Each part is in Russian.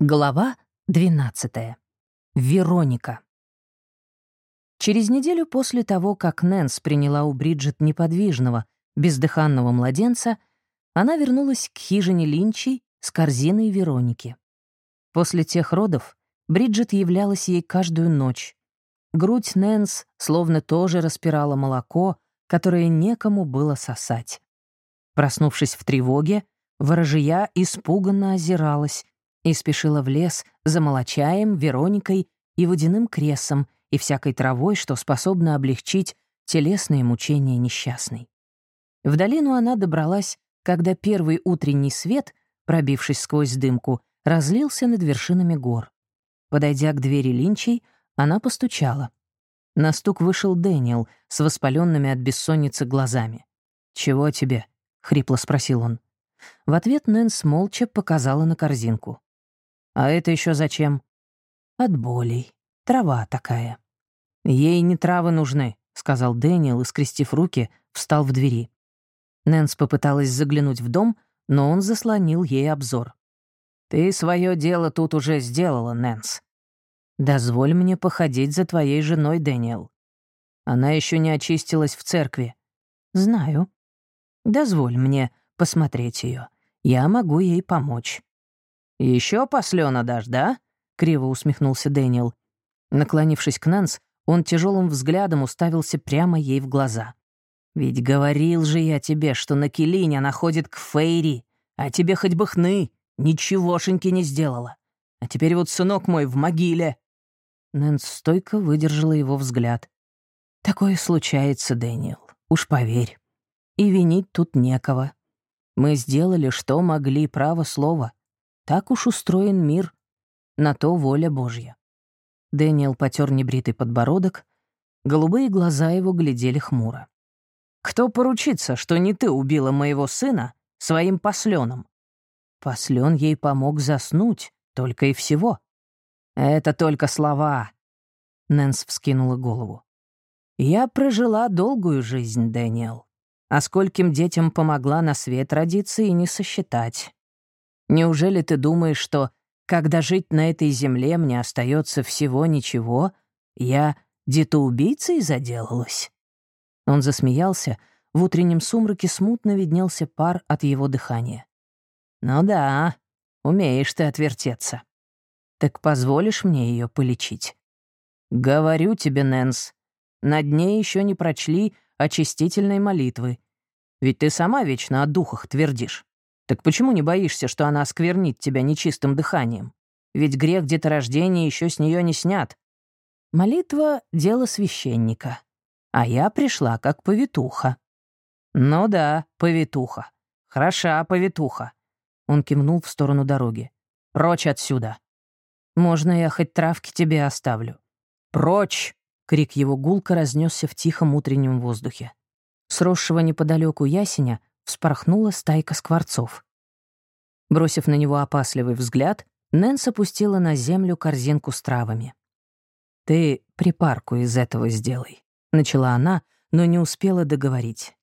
Глава 12. Вероника. Через неделю после того, как Нэнс приняла у Бриджит неподвижного, бездыханного младенца, она вернулась к хижине Линчей с корзиной Вероники. После тех родов Бриджит являлась ей каждую ночь. Грудь Нэнс словно тоже распирала молоко, которое некому было сосать. Проснувшись в тревоге, ворожья испуганно озиралась, и спешила в лес за молочаем, Вероникой и водяным кресом и всякой травой, что способно облегчить телесные мучения несчастной. В долину она добралась, когда первый утренний свет, пробившись сквозь дымку, разлился над вершинами гор. Подойдя к двери Линчей, она постучала. На стук вышел Дэниел с воспаленными от бессонницы глазами. «Чего тебе?» — хрипло спросил он. В ответ Нэнс молча показала на корзинку. А это еще зачем? От болей. Трава такая. Ей не травы нужны, сказал Дэниел и, скрестив руки, встал в двери. Нэнс попыталась заглянуть в дом, но он заслонил ей обзор. «Ты свое дело тут уже сделала, Нэнс. Дозволь мне походить за твоей женой, Дэниел. Она еще не очистилась в церкви. Знаю. Дозволь мне посмотреть ее. Я могу ей помочь. Еще послена дашь, да?» — криво усмехнулся Дэниел. Наклонившись к Нэнс, он тяжелым взглядом уставился прямо ей в глаза. «Ведь говорил же я тебе, что на Келине она ходит к Фейри, а тебе хоть бы хны, ничегошеньки не сделала. А теперь вот сынок мой в могиле». Нэнс стойко выдержала его взгляд. «Такое случается, Дэниел, уж поверь. И винить тут некого. Мы сделали, что могли, право слово. Так уж устроен мир. На то воля Божья. Дэниел потер небритый подбородок. Голубые глаза его глядели хмуро. «Кто поручится, что не ты убила моего сына своим посленом?» Послен ей помог заснуть, только и всего. «Это только слова», — Нэнс вскинула голову. «Я прожила долгую жизнь, Дэниел. А скольким детям помогла на свет родиться и не сосчитать. Неужели ты думаешь, что, когда жить на этой земле мне остается всего ничего, я детоубийцей заделалась?» Он засмеялся, в утреннем сумраке смутно виднелся пар от его дыхания. «Ну да, умеешь ты отвертеться. Так позволишь мне ее полечить?» «Говорю тебе, Нэнс, на дне еще не прочли очистительной молитвы. Ведь ты сама вечно о духах твердишь. Так почему не боишься, что она осквернит тебя нечистым дыханием? Ведь грех деторождения еще с нее не снят. Молитва — дело священника. А я пришла как повитуха. Ну да, повитуха. Хороша повитуха. Он кивнул в сторону дороги. Прочь отсюда. Можно я хоть травки тебе оставлю? Прочь! Крик его гулко разнесся в тихом утреннем воздухе. Сросшего неподалеку ясеня вспорхнула стайка скворцов. Бросив на него опасливый взгляд, Нэнс опустила на землю корзинку с травами. «Ты припарку из этого сделай», — начала она, но не успела договорить.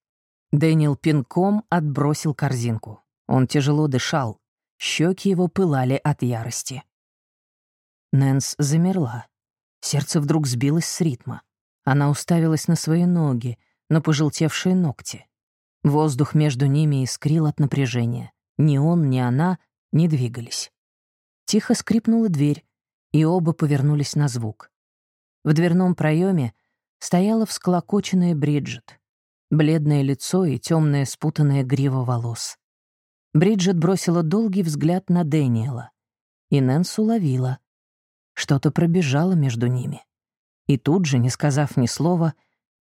Дэниел пинком отбросил корзинку. Он тяжело дышал, щеки его пылали от ярости. Нэнс замерла. Сердце вдруг сбилось с ритма. Она уставилась на свои ноги, на пожелтевшие ногти. Воздух между ними искрил от напряжения. Ни он, ни она не двигались. Тихо скрипнула дверь, и оба повернулись на звук. В дверном проеме стояла всклокоченная Бриджит. Бледное лицо и темная спутанная грива волос. Бриджит бросила долгий взгляд на Дэниела. И Нэнс уловила. Что-то пробежало между ними. И тут же, не сказав ни слова,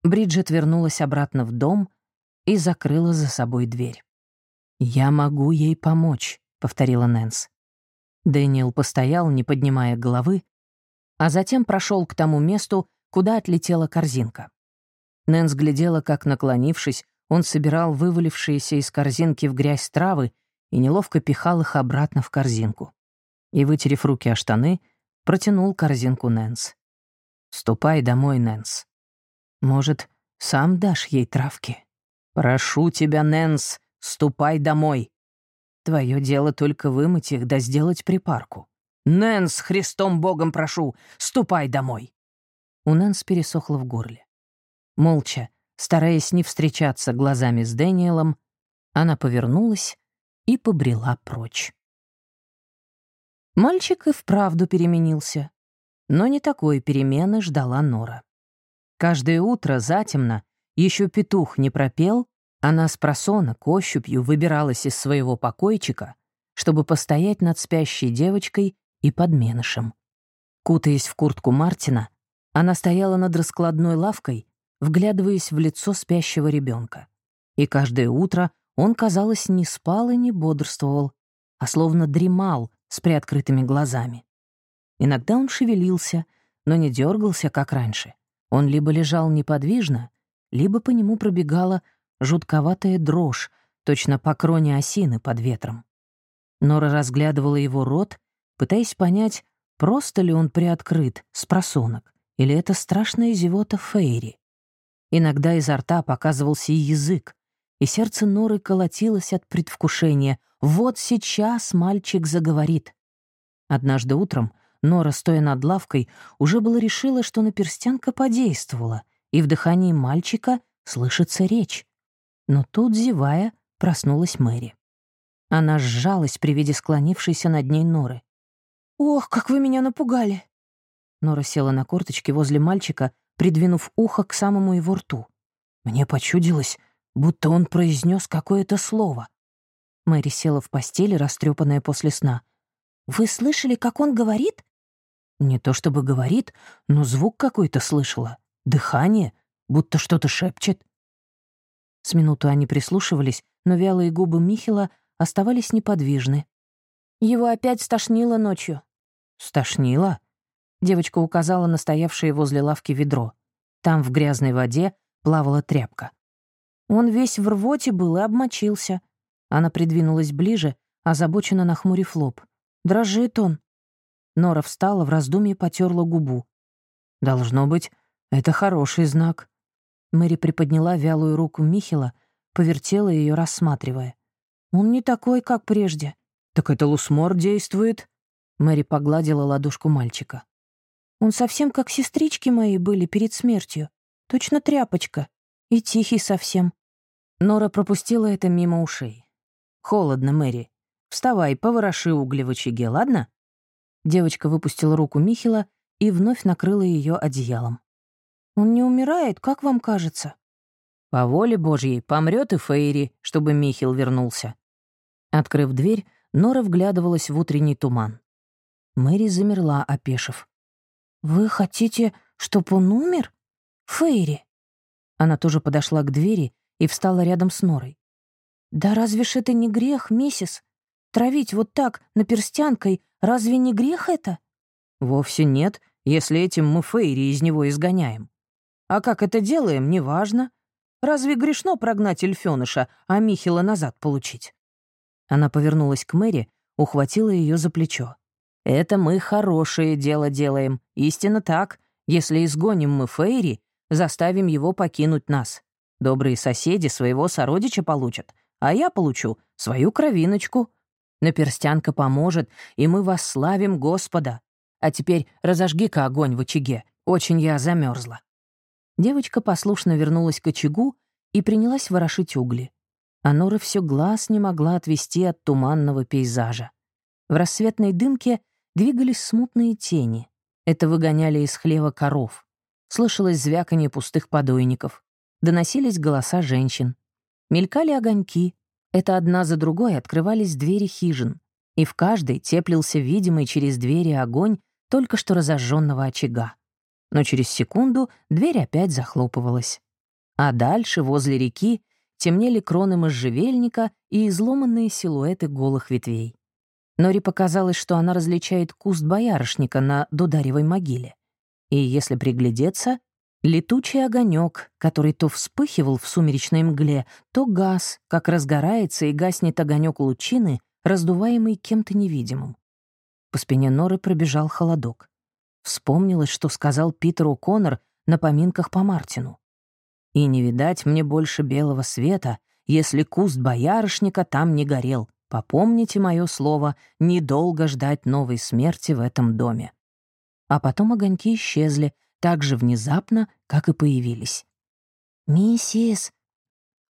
Бриджит вернулась обратно в дом — и закрыла за собой дверь. «Я могу ей помочь», — повторила Нэнс. Дэниел постоял, не поднимая головы, а затем прошел к тому месту, куда отлетела корзинка. Нэнс глядела, как, наклонившись, он собирал вывалившиеся из корзинки в грязь травы и неловко пихал их обратно в корзинку. И, вытерев руки о штаны, протянул корзинку Нэнс. «Ступай домой, Нэнс. Может, сам дашь ей травки?» «Прошу тебя, Нэнс, ступай домой. Твое дело только вымыть их да сделать припарку. «Нэнс, Христом Богом прошу, ступай домой!» У Нэнс пересохло в горле. Молча, стараясь не встречаться глазами с Дэниелом, она повернулась и побрела прочь. Мальчик и вправду переменился. Но не такой перемены ждала Нора. Каждое утро затемно, еще петух не пропел, она с просонок ощупью выбиралась из своего покойчика, чтобы постоять над спящей девочкой и подменышем. Кутаясь в куртку Мартина, она стояла над раскладной лавкой, вглядываясь в лицо спящего ребенка. И каждое утро он, казалось, не спал и не бодрствовал, а словно дремал с приоткрытыми глазами. Иногда он шевелился, но не дергался, как раньше. Он либо лежал неподвижно, либо по нему пробегала жутковатая дрожь, точно по кроне осины под ветром. Нора разглядывала его рот, пытаясь понять, просто ли он приоткрыт с просонок, или это страшная зевота Фейри. Иногда изо рта показывался язык, и сердце Норы колотилось от предвкушения. Вот сейчас мальчик заговорит. Однажды утром Нора, стоя над лавкой, уже было решила, что наперстянка подействовала, и в дыхании мальчика слышится речь. Но тут, зевая, проснулась Мэри. Она сжалась при виде склонившейся над ней Норы. «Ох, как вы меня напугали!» Нора села на корточки возле мальчика, придвинув ухо к самому его рту. Мне почудилось, будто он произнес какое-то слово. Мэри села в постели, растрепанная после сна. «Вы слышали, как он говорит?» Не то чтобы говорит, но звук какой-то слышала. Дыхание, будто что-то шепчет. С минуту они прислушивались, но вялые губы Михила оставались неподвижны. Его опять стошнило ночью. «Стошнило?» Девочка указала на стоявшее возле лавки ведро. Там в грязной воде плавала тряпка. Он весь в рвоте был и обмочился. Она придвинулась ближе, озабоченно нахмурив лоб. Дрожит он. Нора встала, в раздумье потерла губу. «Должно быть, это хороший знак». Мэри приподняла вялую руку Михила, повертела ее, рассматривая. «Он не такой, как прежде». «Так это Лусмор действует?» Мэри погладила ладошку мальчика. «Он совсем как сестрички мои были перед смертью. Точно тряпочка. И тихий совсем». Нора пропустила это мимо ушей. «Холодно, Мэри. Вставай, повороши угли в очаге, ладно?» Девочка выпустила руку Михила и вновь накрыла ее одеялом. «Он не умирает, как вам кажется?» «По воле Божьей помрет и Фейри, чтобы Михил вернулся». Открыв дверь, Нора вглядывалась в утренний туман. Мэри замерла, опешив. «Вы хотите, чтобы он умер? Фейри?» Она тоже подошла к двери и встала рядом с Норой. «Да разве ж это не грех, миссис? Травить вот так, наперстянкой, разве не грех это?» «Вовсе нет, если этим мы Фейри из него изгоняем. А как это делаем, неважно. Разве грешно прогнать эльфёныша, а Михила назад получить?» Она повернулась к Мэри, ухватила ее за плечо. «Это мы хорошее дело делаем. Истинно так. Если изгоним мы Фейри, заставим его покинуть нас. Добрые соседи своего сородича получат, а я получу свою кровиночку. Наперстянка поможет, и мы восславим Господа. А теперь разожги-ка огонь в очаге, очень я замерзла. Девочка послушно вернулась к очагу и принялась ворошить угли. А Нора все глаз не могла отвести от туманного пейзажа. В рассветной дымке двигались смутные тени. Это выгоняли из хлева коров. Слышалось звяканье пустых подойников. Доносились голоса женщин. Мелькали огоньки, это одна за другой открывались двери хижин, и в каждой теплился видимый через двери огонь только что разожженного очага. Но через секунду дверь опять захлопывалась. А дальше, возле реки, темнели кроны можжевельника и изломанные силуэты голых ветвей. Нори показалось, что она различает куст боярышника на дударевой могиле. И если приглядеться, Летучий огонек, который то вспыхивал в сумеречной мгле, то газ, как разгорается и гаснет огонек лучины, раздуваемый кем-то невидимым. По спине Норы пробежал холодок. Вспомнилось, что сказал Питер О'Коннор на поминках по Мартину. «И не видать мне больше белого света, если куст боярышника там не горел. Попомните мое слово, недолго ждать новой смерти в этом доме. А потом огоньки исчезли так же внезапно, как и появились. «Миссис!»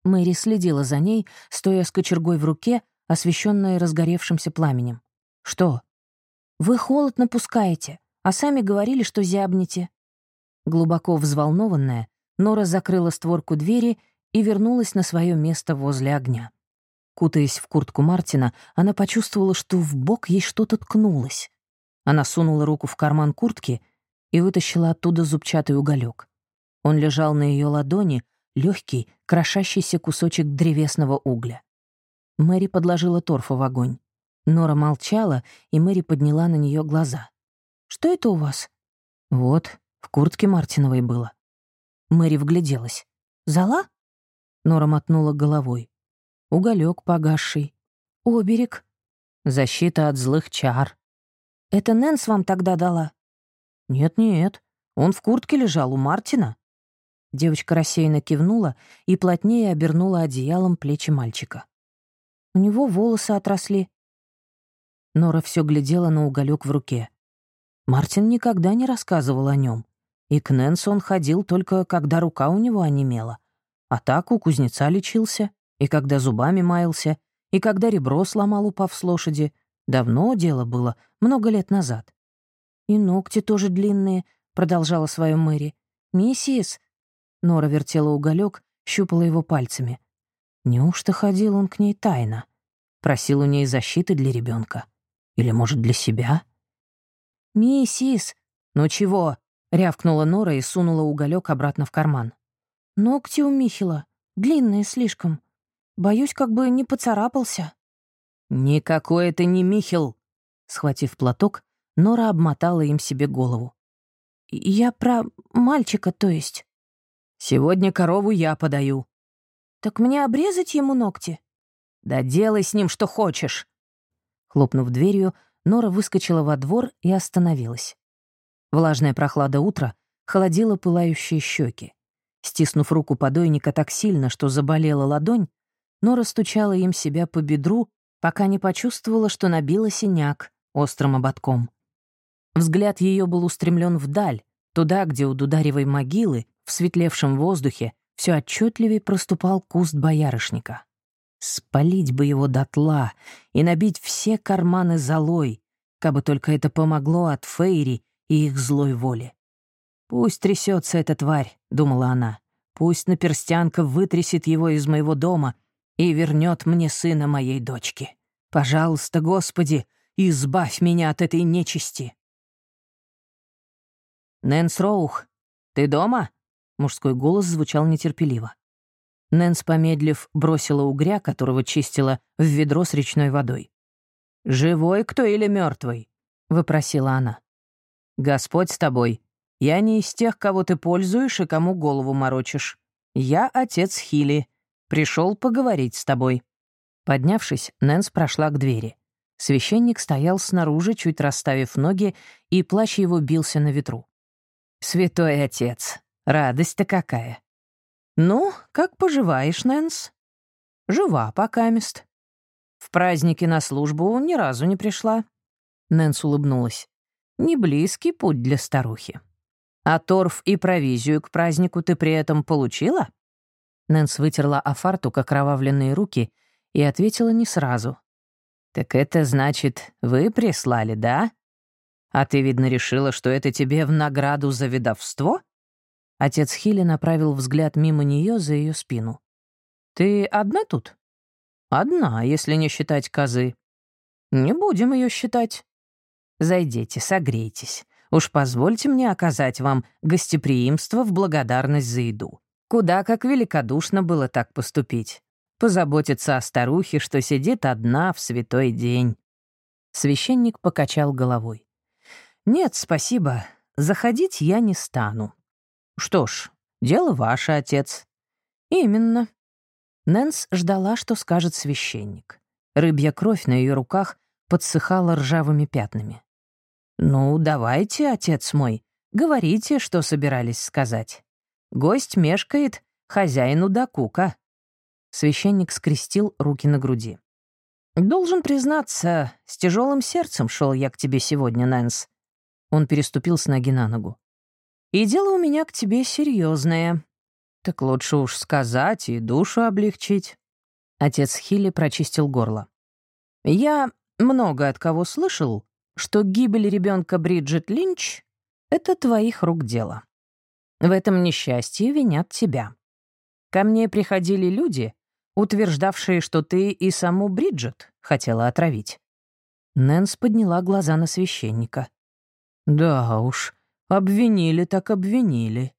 Мэри следила за ней, стоя с кочергой в руке, освещенная разгоревшимся пламенем. «Что?» «Вы холод напускаете, а сами говорили, что зябнете». Глубоко взволнованная, Нора закрыла створку двери и вернулась на свое место возле огня. Кутаясь в куртку Мартина, она почувствовала, что в бок ей что-то ткнулось. Она сунула руку в карман куртки и вытащила оттуда зубчатый уголек. Он лежал на ее ладони, легкий, крошащийся кусочек древесного угля. Мэри подложила торфа в огонь. Нора молчала, и Мэри подняла на нее глаза. «Что это у вас?» «Вот, в куртке Мартиновой было». Мэри вгляделась. «Зала?» Нора мотнула головой. Уголек погасший. Оберег. Защита от злых чар. Это Нэнс вам тогда дала? Нет-нет, он в куртке лежал у Мартина. Девочка рассеянно кивнула и плотнее обернула одеялом плечи мальчика. У него волосы отросли. Нора все глядела на уголек в руке. Мартин никогда не рассказывал о нем. И к Нэнсу он ходил только, когда рука у него онемела. А так у кузнеца лечился и когда зубами маялся, и когда ребро сломал, упав с лошади. Давно дело было, много лет назад. «И ногти тоже длинные», — продолжала свою Мэри. «Миссис...» Нора вертела уголек, щупала его пальцами. Неужто ходил он к ней тайно? Просил у ней защиты для ребенка? Или, может, для себя? «Миссис...» «Ну чего?» — рявкнула Нора и сунула уголек обратно в карман. «Ногти у Михила. Длинные слишком. Боюсь, как бы не поцарапался». «Никакой это не Михел!» Схватив платок, Нора обмотала им себе голову. «Я про мальчика, то есть». «Сегодня корову я подаю». «Так мне обрезать ему ногти?» «Да делай с ним что хочешь». Хлопнув дверью, Нора выскочила во двор и остановилась. Влажная прохлада утра холодила пылающие щеки. Стиснув руку подойника так сильно, что заболела ладонь, Нора стучала им себя по бедру, пока не почувствовала, что набила синяк острым ободком. Взгляд ее был устремлен вдаль, туда, где у дударевой могилы, в светлевшем воздухе, все отчетливее проступал куст боярышника. Спалить бы его дотла и набить все карманы золой, кабы только это помогло от Фейри и их злой воли. «Пусть трясется эта тварь», — думала она. «Пусть наперстянка вытрясет его из моего дома и вернет мне сына моей дочки. Пожалуйста, Господи, избавь меня от этой нечисти. «Нэнс Роух, ты дома?» Мужской голос звучал нетерпеливо. Нэнс, помедлив, бросила угря, которого чистила, в ведро с речной водой. «Живой кто или мертвый? выпросила она. «Господь с тобой. Я не из тех, кого ты пользуешь и кому голову морочишь. Я отец Хили, Пришел поговорить с тобой». Поднявшись, Нэнс прошла к двери. Священник стоял снаружи, чуть расставив ноги, и плащ его бился на ветру. «Святой отец, радость-то какая!» «Ну, как поживаешь, Нэнс?» «Жива пока мест. В празднике на службу ни разу не пришла». Нэнс улыбнулась. «Не близкий путь для старухи. А торф и провизию к празднику ты при этом получила?» Нэнс вытерла о фартук окровавленные руки и ответила не сразу. «Так это значит, вы прислали, да? А ты, видно, решила, что это тебе в награду за ведовство?» Отец Хилли направил взгляд мимо нее за ее спину. «Ты одна тут?» «Одна, если не считать козы». «Не будем ее считать». «Зайдите, согрейтесь. Уж позвольте мне оказать вам гостеприимство в благодарность за еду. Куда как великодушно было так поступить. Позаботиться о старухе, что сидит одна в святой день. Священник покачал головой. «Нет, спасибо. Заходить я не стану». «Что ж, дело ваше, отец». «Именно». Нэнс ждала, что скажет священник. Рыбья кровь на ее руках подсыхала ржавыми пятнами. «Ну, давайте, отец мой, говорите, что собирались сказать». Гость мешкает, хозяину докука». Священник скрестил руки на груди. Должен признаться, с тяжелым сердцем шел я к тебе сегодня, Нэнс. Он переступил с ноги на ногу. И дело у меня к тебе серьезное. Так лучше уж сказать и душу облегчить. Отец Хилли прочистил горло. Я много от кого слышал, что гибель ребенка Бриджит Линч — это твоих рук дело. В этом несчастье винят тебя. Ко мне приходили люди, утверждавшие, что ты и саму Бриджит хотела отравить. Нэнс подняла глаза на священника. «Да уж, обвинили так обвинили.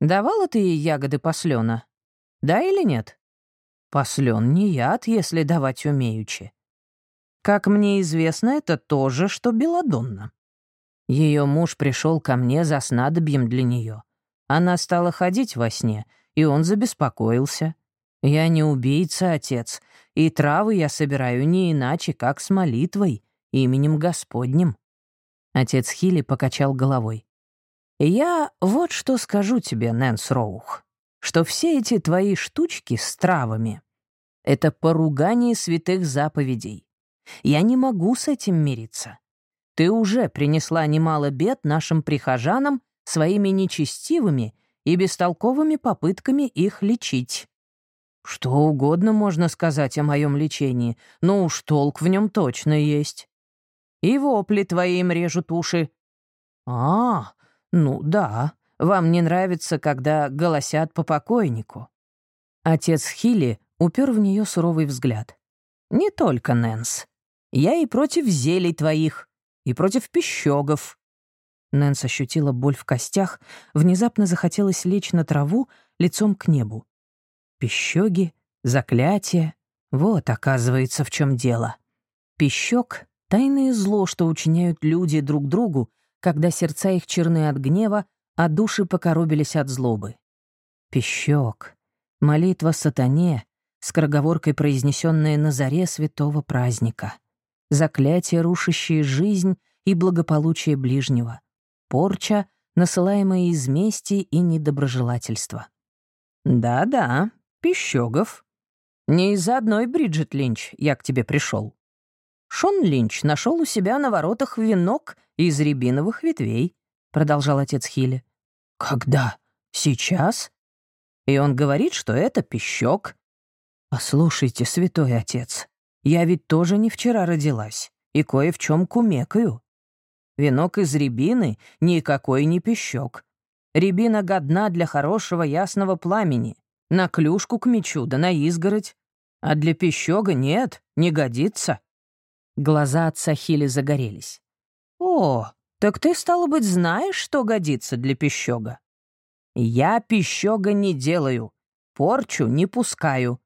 Давала ты ей ягоды послена? Да или нет?» «Послен не яд, если давать умеючи. Как мне известно, это то же, что Беладонна. Ее муж пришел ко мне за снадобьем для нее. Она стала ходить во сне, и он забеспокоился. Я не убийца, отец, и травы я собираю не иначе, как с молитвой, именем Господним». Отец Хилли покачал головой. «Я вот что скажу тебе, Нэнс Роух, что все эти твои штучки с травами — это поругание святых заповедей. Я не могу с этим мириться. Ты уже принесла немало бед нашим прихожанам своими нечестивыми и бестолковыми попытками их лечить. Что угодно можно сказать о моем лечении, но уж толк в нем точно есть. И вопли твои им режут уши. А, ну да, вам не нравится, когда голосят по покойнику. Отец Хилли упер в нее суровый взгляд. Не только Нэнс. Я и против зелий твоих, и против пищогов. Нэнс ощутила боль в костях, внезапно захотелось лечь на траву лицом к небу. Пищоги, заклятия. Вот, оказывается, в чем дело. Пищок — тайное зло, что учиняют люди друг другу, когда сердца их черны от гнева, а души покоробились от злобы. Пищок. Молитва сатане, скороговоркой произнесенная на заре святого праздника. Заклятие, рушащее жизнь и благополучие ближнего. Порча, насылаемая из мести и недоброжелательства. Да-да, Пищогов. Не из-за одной Бриджит Линч я к тебе пришел. Шон Линч нашел у себя на воротах венок из рябиновых ветвей, продолжал отец Хилли. Когда? Сейчас? И он говорит, что это пищок. Послушайте, святой отец, я ведь тоже не вчера родилась и кое в чем кумекаю. Венок из рябины никакой не пищок. Рябина годна для хорошего ясного пламени, на клюшку к мечу, да на изгородь. А для пищога нет, не годится». Глаза отца Хили загорелись. «О, так ты, стало быть, знаешь, что годится для пищога?» «Я пищога не делаю, порчу не пускаю».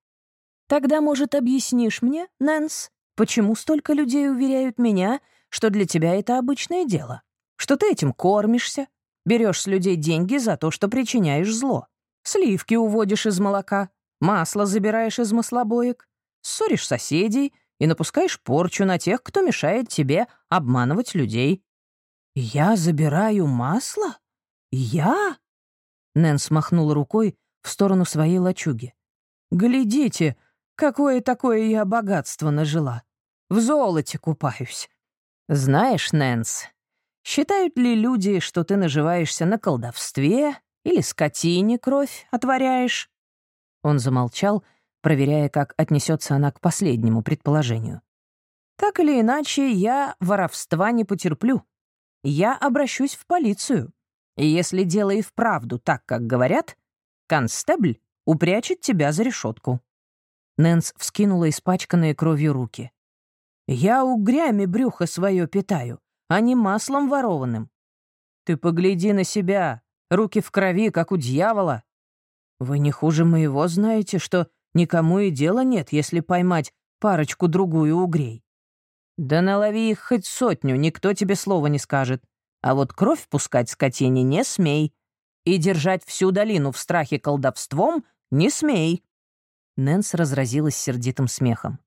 «Тогда, может, объяснишь мне, Нэнс, почему столько людей уверяют меня, что для тебя это обычное дело, что ты этим кормишься, берешь с людей деньги за то, что причиняешь зло?» Сливки уводишь из молока, масло забираешь из маслобоек, ссоришь соседей и напускаешь порчу на тех, кто мешает тебе обманывать людей. «Я забираю масло? Я?» Нэнс махнул рукой в сторону своей лачуги. «Глядите, какое такое я богатство нажила. В золоте купаюсь. Знаешь, Нэнс, считают ли люди, что ты наживаешься на колдовстве или скотине кровь отворяешь?» Он замолчал, проверяя, как отнесется она к последнему предположению. «Так или иначе, я воровства не потерплю. Я обращусь в полицию. И если дело и вправду так, как говорят, констебль упрячет тебя за решетку». Нэнс вскинула испачканные кровью руки. «Я угрями брюхо свое питаю, а не маслом ворованным. Ты погляди на себя, руки в крови, как у дьявола. Вы не хуже моего знаете, что никому и дела нет, если поймать парочку-другую угрей. Да налови их хоть сотню, никто тебе слова не скажет. А вот кровь пускать скотине не смей. И держать всю долину в страхе колдовством не смей. Нэнс разразилась сердитым смехом.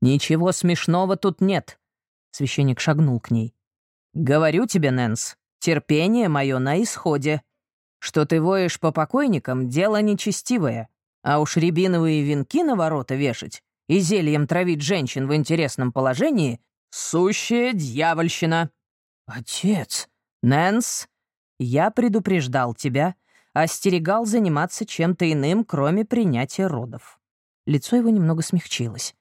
«Ничего смешного тут нет», — священник шагнул к ней. «Говорю тебе, Нэнс, терпение мое на исходе. Что ты воешь по покойникам — дело нечестивое, а уж рябиновые венки на ворота вешать и зельем травить женщин в интересном положении — сущая дьявольщина. Отец, Нэнс, я предупреждал тебя, остерегал заниматься чем-то иным, кроме принятия родов. Лицо его немного смягчилось.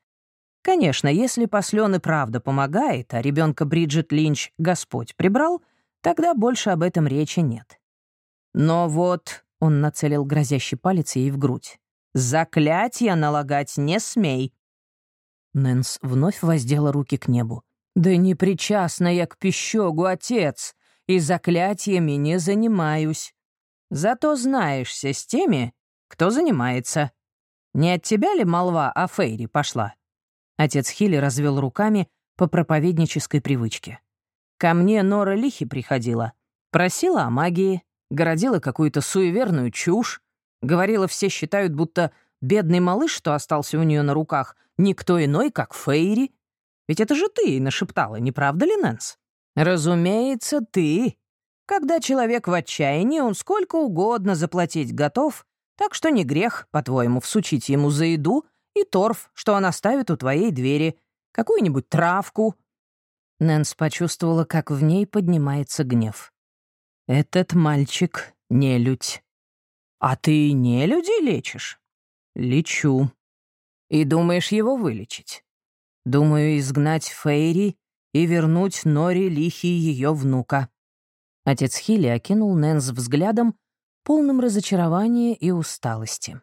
Конечно, если послен и правда помогает, а ребенка Бриджит Линч Господь прибрал, тогда больше об этом речи нет. Но вот он нацелил грозящий палец ей в грудь. «Заклятие налагать не смей!» Нэнс вновь воздела руки к небу. «Да не причастна я к пищогу, отец, и заклятиями не занимаюсь. Зато знаешься с теми, кто занимается. Не от тебя ли молва о Фейре пошла?» Отец Хилли развел руками по проповеднической привычке. «Ко мне Нора Лихи приходила. Просила о магии, городила какую-то суеверную чушь, говорила, все считают, будто бедный малыш, что остался у нее на руках, никто иной, как Фейри. Ведь это же ты нашептала, не правда ли, Нэнс? Разумеется, ты. Когда человек в отчаянии, он сколько угодно заплатить готов, так что не грех, по-твоему, всучить ему за еду и торф, что он оставит у твоей двери, какую-нибудь травку. Нэнс почувствовала, как в ней поднимается гнев. «Этот мальчик — нелюдь. А ты не людей лечишь?» «Лечу. И думаешь его вылечить?» «Думаю, изгнать Фейри и вернуть Нори Лихи ее внука». Отец Хилли окинул Нэнс взглядом, полным разочарования и усталости.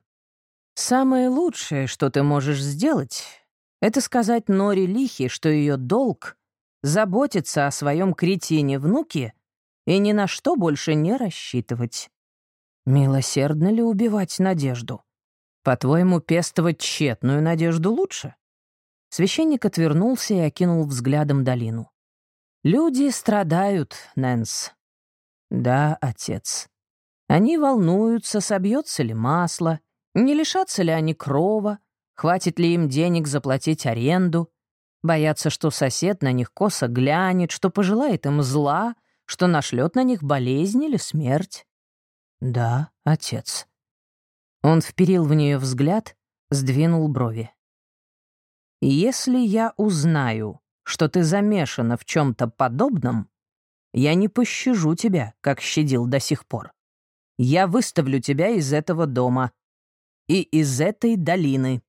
«Самое лучшее, что ты можешь сделать, это сказать Нори Лихи, что ее долг — заботиться о своем кретине-внуке и ни на что больше не рассчитывать. Милосердно ли убивать надежду? По-твоему, пестовать тщетную надежду лучше?» Священник отвернулся и окинул взглядом долину. «Люди страдают, Нэнс». «Да, отец. Они волнуются, собьется ли масло, не лишатся ли они крова, хватит ли им денег заплатить аренду, боятся, что сосед на них косо глянет, что пожелает им зла, что нашлет на них болезнь или смерть». «Да, отец». Он вперил в нее взгляд, сдвинул брови. Если я узнаю, что ты замешана в чем-то подобном, я не пощажу тебя, как щадил до сих пор. Я выставлю тебя из этого дома и из этой долины.